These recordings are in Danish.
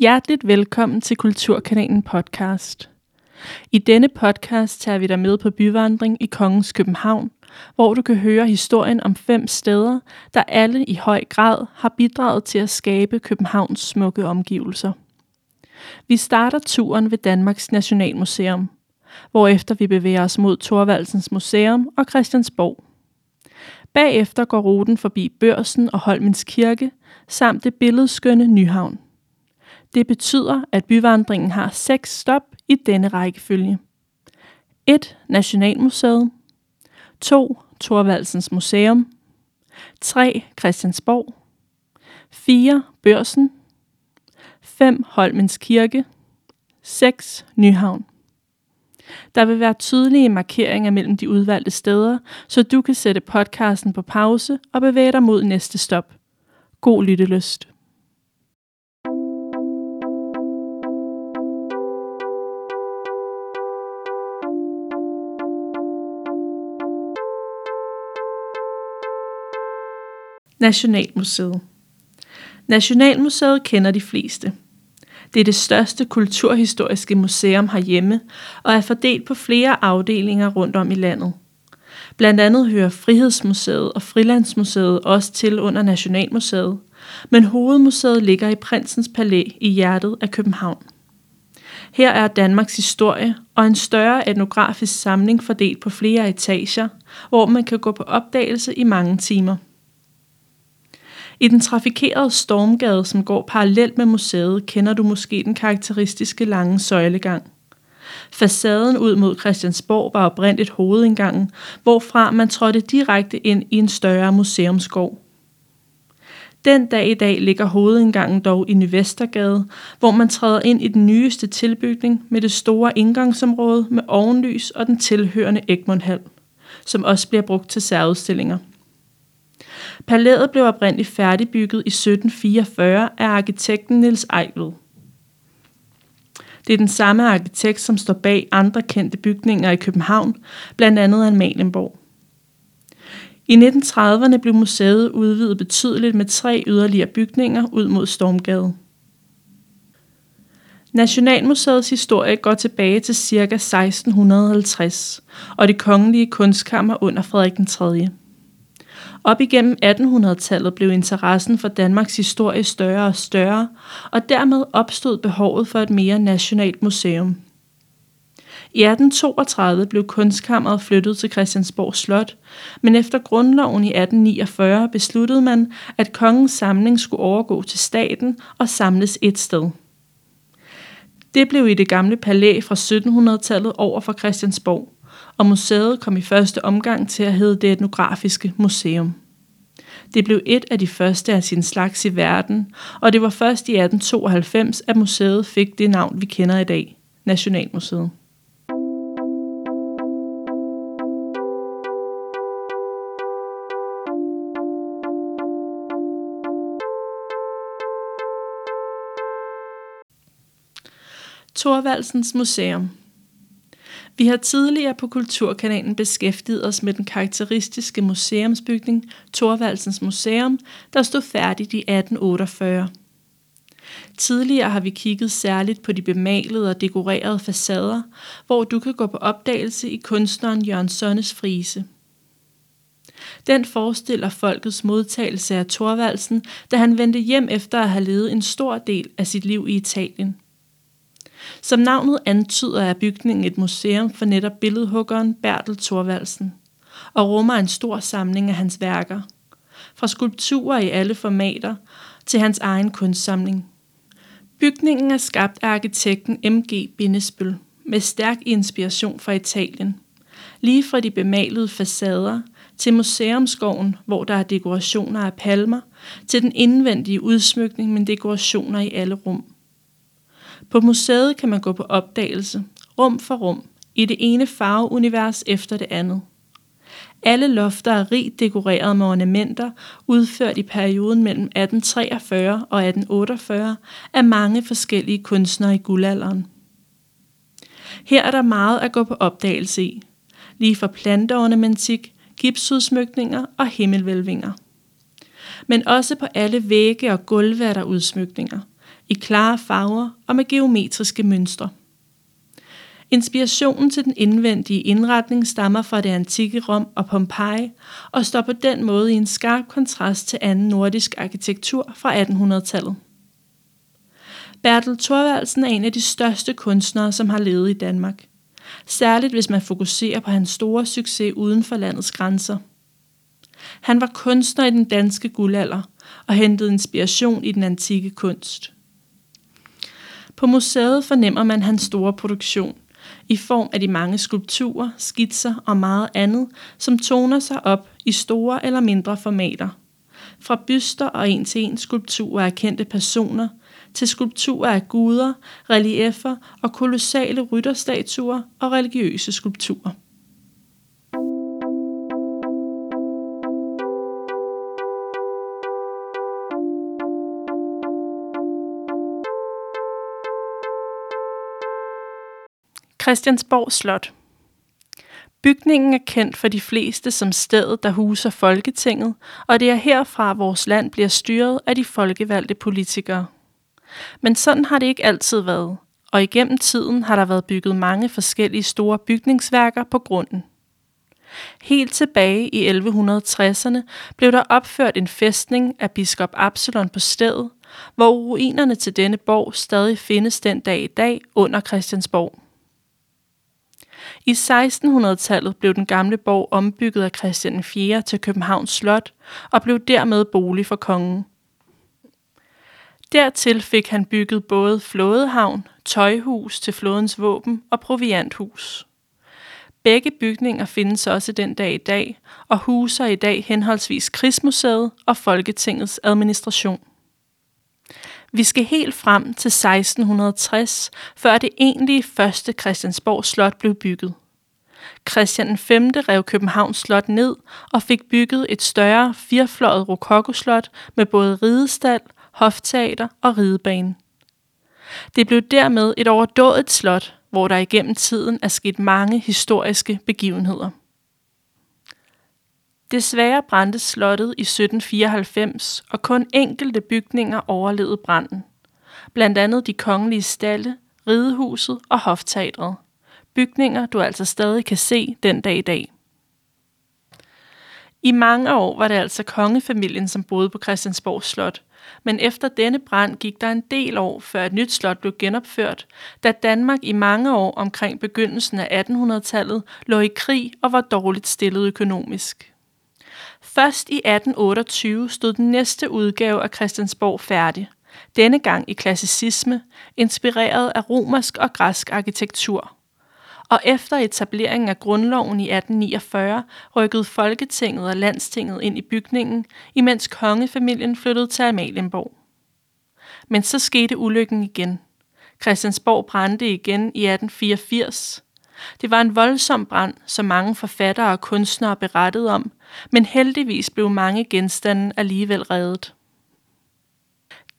Hjerteligt velkommen til Kulturkanalen podcast. I denne podcast tager vi dig med på byvandring i Kongens København, hvor du kan høre historien om fem steder, der alle i høj grad har bidraget til at skabe Københavns smukke omgivelser. Vi starter turen ved Danmarks Nationalmuseum, hvorefter vi bevæger os mod Thorvaldsens Museum og Christiansborg. Bagefter går ruten forbi Børsen og Holmens Kirke, samt det billedskønne Nyhavn. Det betyder, at byvandringen har seks stop i denne rækkefølge. 1. Nationalmuseet 2. Thorvaldsens Museum 3. Christiansborg 4. Børsen 5. Holmens Kirke 6. Nyhavn der vil være tydelige markeringer mellem de udvalgte steder, så du kan sætte podcasten på pause og bevæge dig mod næste stop. God lyttelyst. Nationalmuseet. Nationalmuseet kender de fleste. Det er det største kulturhistoriske museum herhjemme og er fordelt på flere afdelinger rundt om i landet. Blandt andet hører Frihedsmuseet og Frilandsmuseet også til under Nationalmuseet, men hovedmuseet ligger i Prinsens Palæ i hjertet af København. Her er Danmarks historie og en større etnografisk samling fordelt på flere etager, hvor man kan gå på opdagelse i mange timer. I den trafikerede Stormgade, som går parallelt med museet, kender du måske den karakteristiske lange søjlegang. Facaden ud mod Christiansborg var oprindeligt hovedindgangen, hvorfra man trådte direkte ind i en større museumsgård. Den dag i dag ligger hovedindgangen dog i Nyvestergade, hvor man træder ind i den nyeste tilbygning med det store indgangsområde med ovenlys og den tilhørende Egmonthal, som også bliver brugt til særudstillinger. Palæet blev oprindeligt færdigbygget i 1744 af arkitekten Niels Eichel. Det er den samme arkitekt, som står bag andre kendte bygninger i København, blandt andet Amalienborg. I 1930'erne blev museet udvidet betydeligt med tre yderligere bygninger ud mod Stormgade. Nationalmuseets historie går tilbage til ca. 1650 og det kongelige kunstkammer under Frederik 3. Op igennem 1800-tallet blev interessen for Danmarks historie større og større, og dermed opstod behovet for et mere nationalt museum. I 1832 blev kunstkammeret flyttet til Christiansborg Slot, men efter grundloven i 1849 besluttede man, at kongens samling skulle overgå til staten og samles et sted. Det blev i det gamle palæ fra 1700-tallet over for Christiansborg og museet kom i første omgang til at hedde det etnografiske museum. Det blev et af de første af sin slags i verden, og det var først i 1892, at museet fik det navn, vi kender i dag, Nationalmuseet. Thorvaldsens Museum vi har tidligere på Kulturkanalen beskæftiget os med den karakteristiske museumsbygning Thorvaldsens Museum, der stod færdigt i 1848. Tidligere har vi kigget særligt på de bemalede og dekorerede facader, hvor du kan gå på opdagelse i kunstneren Jørgen Sønnes frise. Den forestiller folkets modtagelse af Thorvaldsen, da han vendte hjem efter at have levet en stor del af sit liv i Italien. Som navnet antyder er bygningen et museum for netop billedhuggeren Bertel Thorvaldsen, og rummer en stor samling af hans værker. Fra skulpturer i alle formater til hans egen kunstsamling. Bygningen er skabt af arkitekten M.G. Bindesbøl med stærk inspiration fra Italien. Lige fra de bemalede facader til museumsgården, hvor der er dekorationer af palmer, til den indvendige udsmykning med dekorationer i alle rum. På museet kan man gå på opdagelse, rum for rum, i det ene farveunivers efter det andet. Alle lofter er rigt dekoreret med ornamenter, udført i perioden mellem 1843 og 1848 af mange forskellige kunstnere i guldalderen. Her er der meget at gå på opdagelse i, lige fra planteornamentik, gipsudsmykninger og himmelvælvinger. Men også på alle vægge og gulve er der udsmykninger – i klare farver og med geometriske mønstre. Inspirationen til den indvendige indretning stammer fra det antikke Rom og Pompeji og står på den måde i en skarp kontrast til anden nordisk arkitektur fra 1800-tallet. Bertel Thorvaldsen er en af de største kunstnere, som har levet i Danmark. Særligt hvis man fokuserer på hans store succes uden for landets grænser. Han var kunstner i den danske guldalder og hentede inspiration i den antikke kunst. På museet fornemmer man hans store produktion i form af de mange skulpturer, skitser og meget andet, som toner sig op i store eller mindre formater. Fra byster og en til en skulpturer af kendte personer, til skulpturer af guder, reliefer og kolossale rytterstatuer og religiøse skulpturer. Christiansborg Slot Bygningen er kendt for de fleste som stedet, der huser Folketinget, og det er herfra, vores land bliver styret af de folkevalgte politikere. Men sådan har det ikke altid været, og igennem tiden har der været bygget mange forskellige store bygningsværker på grunden. Helt tilbage i 1160'erne blev der opført en fæstning af biskop Absalon på stedet, hvor ruinerne til denne borg stadig findes den dag i dag under Christiansborg. I 1600-tallet blev den gamle borg ombygget af Christian 4. til Københavns Slot og blev dermed bolig for kongen. Dertil fik han bygget både flådehavn, tøjhus til flådens våben og provianthus. Begge bygninger findes også den dag i dag og huser i dag henholdsvis Krigsmuseet og Folketingets administration. Vi skal helt frem til 1660, før det egentlige første Christiansborg Slot blev bygget. Christian V rev Københavns Slot ned og fik bygget et større firefløjet rokokoslot med både ridestal, hofteater og ridebane. Det blev dermed et overdået slot, hvor der igennem tiden er sket mange historiske begivenheder. Desværre brændte slottet i 1794, og kun enkelte bygninger overlevede branden. Blandt andet de kongelige stalle, ridehuset og hofteatret. Bygninger, du altså stadig kan se den dag i dag. I mange år var det altså kongefamilien, som boede på Christiansborg Slot, men efter denne brand gik der en del år, før et nyt slot blev genopført, da Danmark i mange år omkring begyndelsen af 1800-tallet lå i krig og var dårligt stillet økonomisk. Først i 1828 stod den næste udgave af Christiansborg færdig. Denne gang i klassicisme, inspireret af romersk og græsk arkitektur. Og efter etableringen af grundloven i 1849 rykkede Folketinget og Landstinget ind i bygningen, imens kongefamilien flyttede til Amalienborg. Men så skete ulykken igen. Christiansborg brændte igen i 1884. Det var en voldsom brand, som mange forfattere og kunstnere berettede om, men heldigvis blev mange genstande alligevel reddet.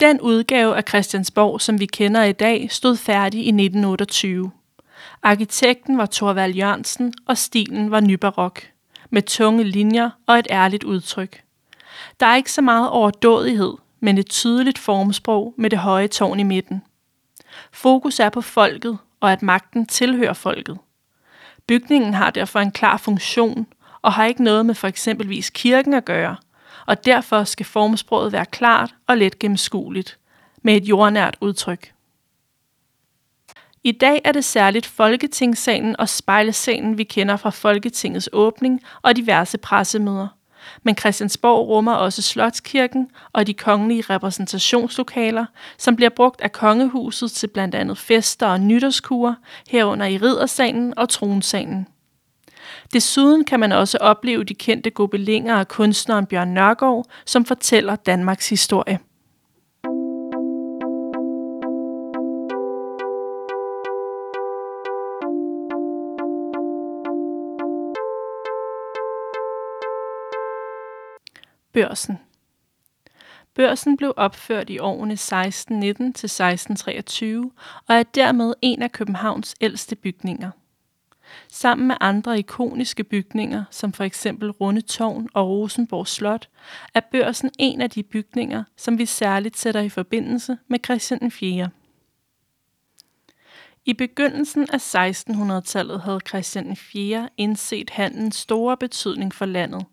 Den udgave af Christiansborg, som vi kender i dag, stod færdig i 1928. Arkitekten var Thorvald Jørgensen, og stilen var nybarok, med tunge linjer og et ærligt udtryk. Der er ikke så meget overdådighed, men et tydeligt formsprog med det høje tårn i midten. Fokus er på folket, og at magten tilhører folket. Bygningen har derfor en klar funktion, og har ikke noget med for eksempelvis kirken at gøre, og derfor skal formsproget være klart og let gennemskueligt, med et jordnært udtryk. I dag er det særligt Folketingssalen og spejlescenen, vi kender fra Folketingets åbning og diverse pressemøder. Men Christiansborg rummer også Slotskirken og de kongelige repræsentationslokaler, som bliver brugt af kongehuset til blandt andet fester og nytårskurer, herunder i riddersalen og tronsalen. Desuden kan man også opleve de kendte gobelinger af kunstneren Bjørn Nørgaard, som fortæller Danmarks historie. Børsen Børsen blev opført i årene 1619 til 1623 og er dermed en af Københavns ældste bygninger. sammen med andre ikoniske bygninger, som for eksempel Rundetårn og Rosenborg Slot, er børsen en af de bygninger, som vi særligt sætter i forbindelse med Christian 4. I begyndelsen af 1600-tallet havde Christian 4. indset handelens store betydning for landet,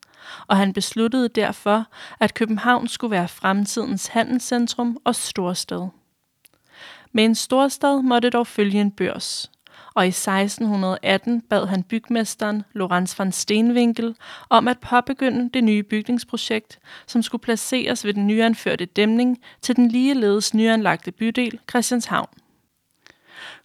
og han besluttede derfor, at København skulle være fremtidens handelscentrum og storstad. Med en storstad måtte dog følge en børs, og i 1618 bad han bygmesteren Lorenz van Steenwinkel om at påbegynde det nye bygningsprojekt, som skulle placeres ved den nyanførte dæmning til den ligeledes nyanlagte bydel Christianshavn.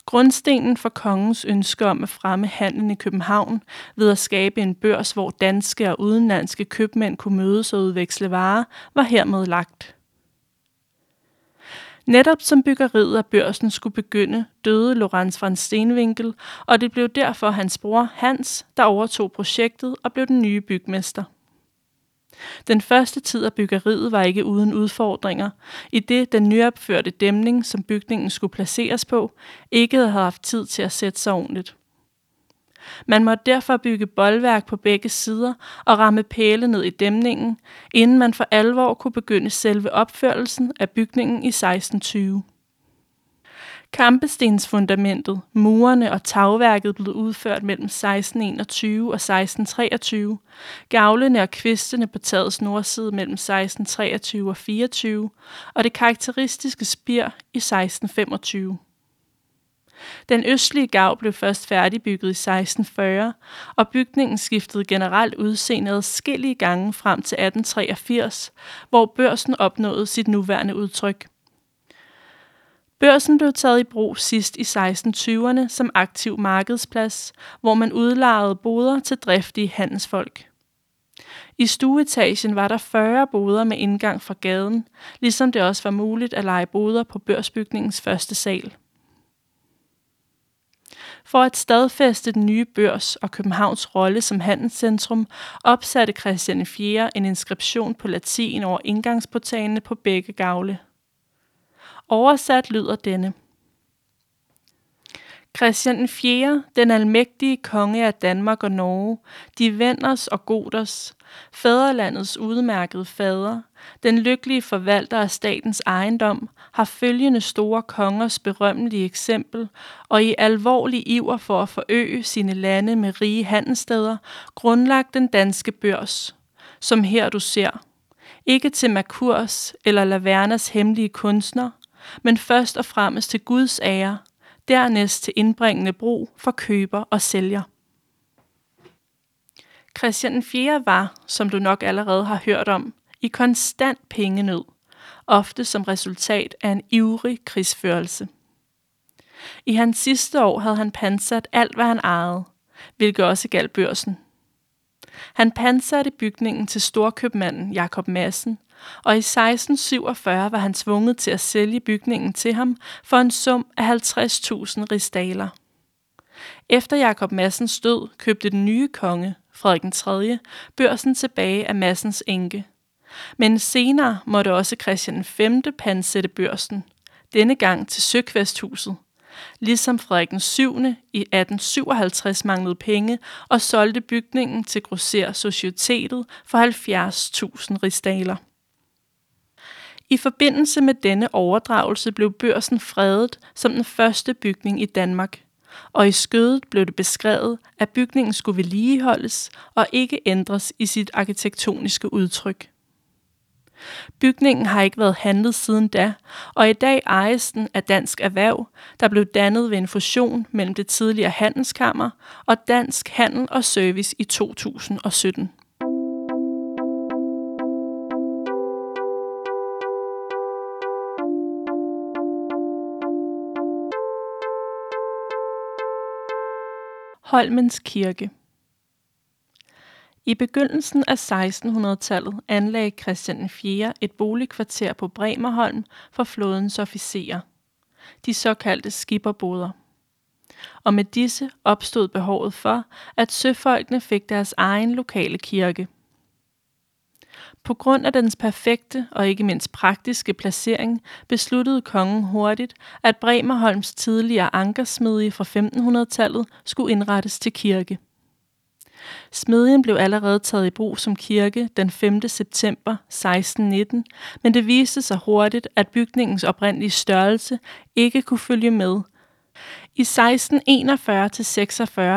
Grundstenen for kongens ønske om at fremme handlen i København ved at skabe en børs, hvor danske og udenlandske købmænd kunne mødes og udveksle varer, var hermed lagt. Netop som byggeriet af børsen skulle begynde, døde Lorenz von Stenwinkel, og det blev derfor hans bror Hans, der overtog projektet og blev den nye bygmester. Den første tid af byggeriet var ikke uden udfordringer, i det den nyopførte dæmning, som bygningen skulle placeres på, ikke havde haft tid til at sætte sig ordentligt. Man måtte derfor bygge boldværk på begge sider og ramme pæle ned i dæmningen, inden man for alvor kunne begynde selve opførelsen af bygningen i 1620. Kampestensfundamentet, murene og tagværket blev udført mellem 1621 og 1623, gavlene og kvistene på tagets nordside mellem 1623 og 24, og det karakteristiske spir i 1625. Den østlige gav blev først færdigbygget i 1640, og bygningen skiftede generelt udseende adskillige gange frem til 1883, hvor børsen opnåede sit nuværende udtryk. Børsen blev taget i brug sidst i 1620'erne som aktiv markedsplads, hvor man udlejede boder til driftige handelsfolk. I stueetagen var der 40 boder med indgang fra gaden, ligesom det også var muligt at lege boder på børsbygningens første sal. For at stadfæste den nye børs og Københavns rolle som handelscentrum, opsatte Christian 4. en inskription på latin over indgangsportalene på begge gavle. Oversat lyder denne. Christian 4., den almægtige konge af Danmark og Norge, de venners og goders, fædrelandets udmærkede fader, den lykkelige forvalter af statens ejendom, har følgende store kongers berømmelige eksempel, og i alvorlig iver for at forøge sine lande med rige handelssteder, grundlagt den danske børs, som her du ser. Ikke til Makurs eller Lavernas hemmelige kunstner, men først og fremmest til Guds ære, dernæst til indbringende brug for køber og sælger. Christian 4. var, som du nok allerede har hørt om, i konstant pengenød, ofte som resultat af en ivrig krigsførelse. I hans sidste år havde han pansat alt, hvad han ejede, hvilket også galt børsen. Han pansatte bygningen til storkøbmanden Jakob Madsen, og i 1647 var han tvunget til at sælge bygningen til ham for en sum af 50.000 ristaler. Efter Jakob Massens død købte den nye konge, Frederik 3., børsen tilbage af Massens enke. Men senere måtte også Christian 5. pansætte børsen, denne gang til Søkvæsthuset, ligesom Frederik 7. i 1857 manglede penge og solgte bygningen til Grosser Societetet for 70.000 ristaler. I forbindelse med denne overdragelse blev børsen fredet som den første bygning i Danmark, og i skødet blev det beskrevet, at bygningen skulle vedligeholdes og ikke ændres i sit arkitektoniske udtryk. Bygningen har ikke været handlet siden da, og i dag ejes den af Dansk Erhverv, der blev dannet ved en fusion mellem det tidligere handelskammer og Dansk Handel og Service i 2017. Holmens Kirke I begyndelsen af 1600-tallet anlagde Christian 4. et boligkvarter på Bremerholm for flådens officerer, de såkaldte skipperboder. Og med disse opstod behovet for, at søfolkene fik deres egen lokale kirke. På grund af dens perfekte og ikke mindst praktiske placering besluttede kongen hurtigt, at Bremerholms tidligere ankersmedie fra 1500-tallet skulle indrettes til kirke. Smedjen blev allerede taget i brug som kirke den 5. september 1619, men det viste sig hurtigt, at bygningens oprindelige størrelse ikke kunne følge med. I 1641-46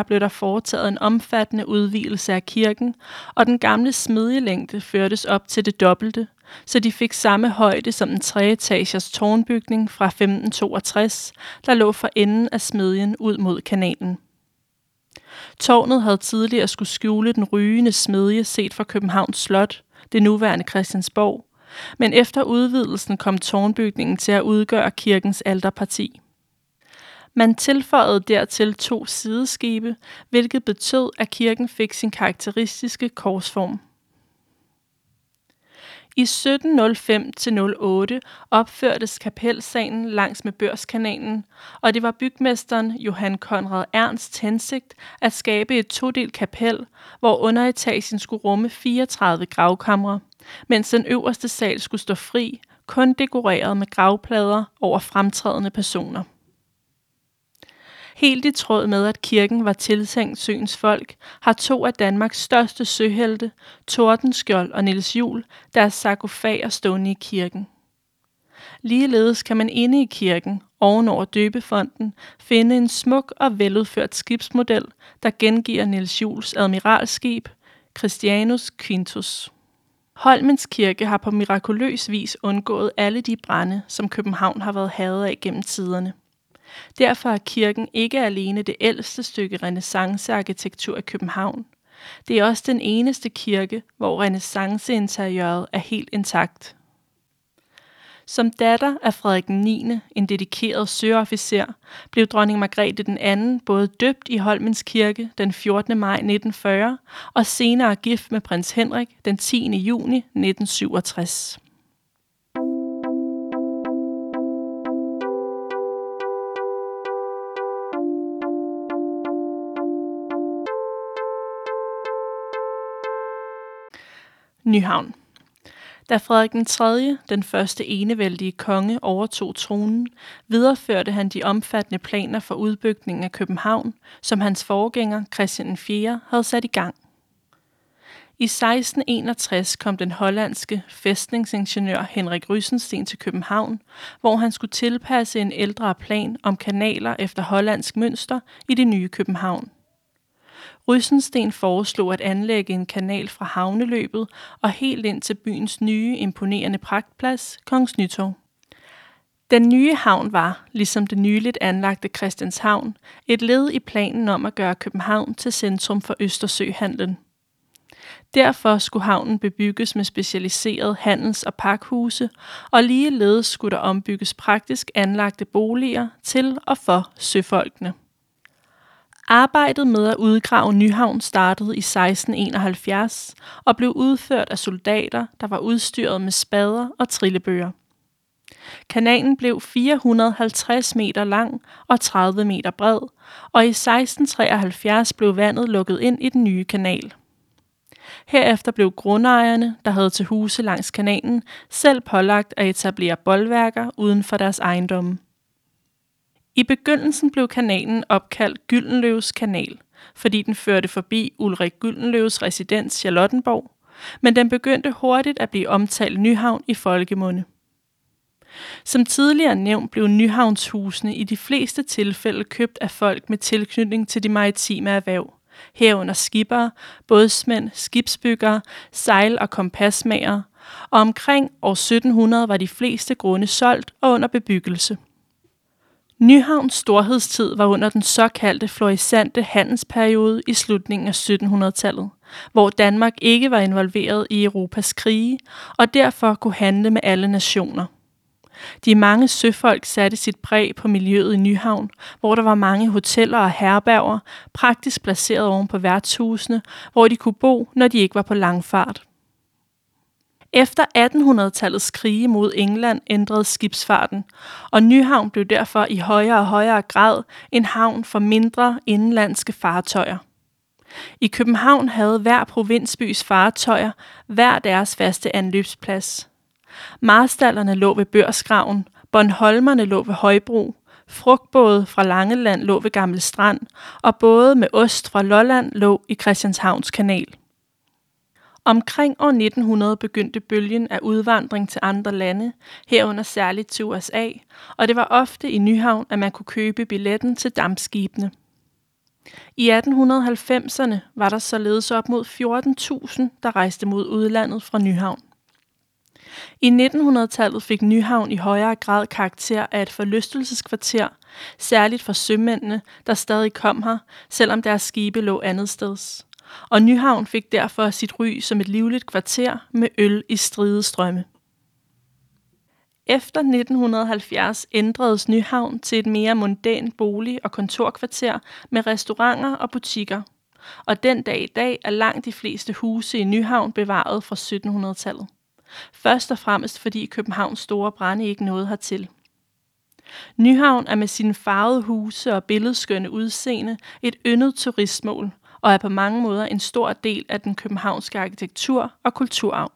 blev der foretaget en omfattende udvidelse af kirken, og den gamle smedjelængde førtes op til det dobbelte, så de fik samme højde som den treetagers tårnbygning fra 1562, der lå for enden af smedjen ud mod kanalen. Tårnet havde tidligere skulle skjule den rygende smedje set fra Københavns Slot, det nuværende Christiansborg, men efter udvidelsen kom tårnbygningen til at udgøre kirkens alterparti. Man tilføjede dertil to sideskibe, hvilket betød, at kirken fik sin karakteristiske korsform. I 1705-08 opførtes kapelsalen langs med Børskanalen, og det var bygmesteren Johan Konrad Ernst hensigt at skabe et todelt kapel, hvor underetagen skulle rumme 34 gravkamre, mens den øverste sal skulle stå fri, kun dekoreret med gravplader over fremtrædende personer. Helt i tråd med, at kirken var tiltænkt søens folk, har to af Danmarks største søhelte, Tordenskjold og Niels Jul, deres sarkofager stående i kirken. Ligeledes kan man inde i kirken, ovenover døbefonden, finde en smuk og veludført skibsmodel, der gengiver Niels Jules admiralskib, Christianus Quintus. Holmens Kirke har på mirakuløs vis undgået alle de brænde, som København har været hadet af gennem tiderne. Derfor er kirken ikke alene det ældste stykke renaissancearkitektur i København. Det er også den eneste kirke, hvor renaissanceinteriøret er helt intakt. Som datter af Frederik 9., en dedikeret søofficer, blev dronning Margrethe den anden både døbt i Holmens Kirke den 14. maj 1940 og senere gift med prins Henrik den 10. juni 1967. Nyhavn. Da Frederik den 3., den første enevældige konge, overtog tronen, videreførte han de omfattende planer for udbygningen af København, som hans forgænger Christian 4. havde sat i gang. I 1661 kom den hollandske fæstningsingeniør Henrik Rysensten til København, hvor han skulle tilpasse en ældre plan om kanaler efter hollandsk mønster i det nye København. Ryssensten foreslog at anlægge en kanal fra havneløbet og helt ind til byens nye, imponerende pragtplads, Kongens Nytorv. Den nye havn var, ligesom det nyligt anlagte Christianshavn, et led i planen om at gøre København til centrum for Østersøhandlen. Derfor skulle havnen bebygges med specialiserede handels- og pakhuse, og ligeledes skulle der ombygges praktisk anlagte boliger til og for søfolkene. Arbejdet med at udgrave Nyhavn startede i 1671 og blev udført af soldater, der var udstyret med spader og trillebøger. Kanalen blev 450 meter lang og 30 meter bred, og i 1673 blev vandet lukket ind i den nye kanal. Herefter blev grundejerne, der havde til huse langs kanalen, selv pålagt at etablere boldværker uden for deres ejendomme. I begyndelsen blev kanalen opkaldt Gyldenløves kanal, fordi den førte forbi Ulrik Gyldenløves residens Charlottenborg, men den begyndte hurtigt at blive omtalt Nyhavn i folkemunde. Som tidligere nævnt blev Nyhavnshusene i de fleste tilfælde købt af folk med tilknytning til de maritime erhverv, herunder skibere, bådsmænd, skibsbyggere, sejl- og kompasmager, og omkring år 1700 var de fleste grunde solgt og under bebyggelse. Nyhavns storhedstid var under den såkaldte florissante handelsperiode i slutningen af 1700-tallet, hvor Danmark ikke var involveret i Europas krige og derfor kunne handle med alle nationer. De mange søfolk satte sit præg på miljøet i Nyhavn, hvor der var mange hoteller og herberger, praktisk placeret oven på værtshusene, hvor de kunne bo, når de ikke var på langfart. Efter 1800-tallets krige mod England ændrede skibsfarten, og Nyhavn blev derfor i højere og højere grad en havn for mindre indlandske fartøjer. I København havde hver provinsbys fartøjer hver deres faste anløbsplads. Marstallerne lå ved Børsgraven, Bornholmerne lå ved Højbro, frugtbåde fra Langeland lå ved Gamle Strand, og både med ost fra Lolland lå i Christianshavns kanal. Omkring år 1900 begyndte bølgen af udvandring til andre lande, herunder særligt til USA, og det var ofte i Nyhavn, at man kunne købe billetten til dampskibene. I 1890'erne var der således op mod 14.000, der rejste mod udlandet fra Nyhavn. I 1900-tallet fik Nyhavn i højere grad karakter af et forlystelseskvarter, særligt for sømændene, der stadig kom her, selvom deres skibe lå andet steds. Og Nyhavn fik derfor sit ry som et livligt kvarter med øl i stridestrømme. Efter 1970 ændredes Nyhavn til et mere mundan bolig- og kontorkvarter med restauranter og butikker. Og den dag i dag er langt de fleste huse i Nyhavn bevaret fra 1700-tallet. Først og fremmest fordi Københavns store brænde ikke nåede hertil. Nyhavn er med sine farvede huse og billedskønne udseende et yndet turistmål og er på mange måder en stor del af den københavnske arkitektur og kulturarv.